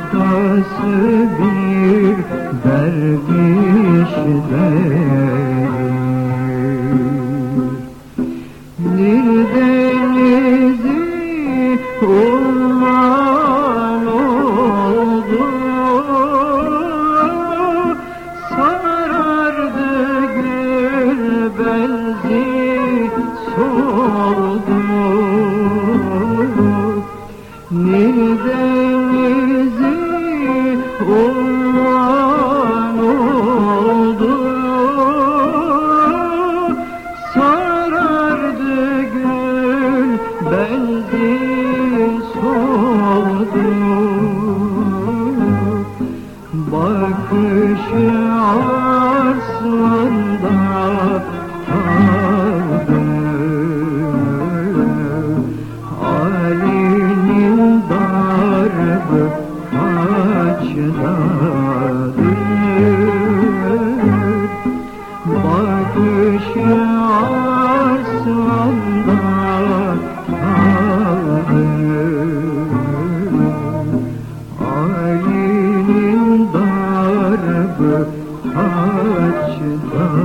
Hırkası bir dervişler Bir denizi umman oldu. Sarardı gül benzi soldu. Nil denizi Bakışı arslanda kaldı Ali'nin darbı kaçdadır